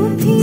you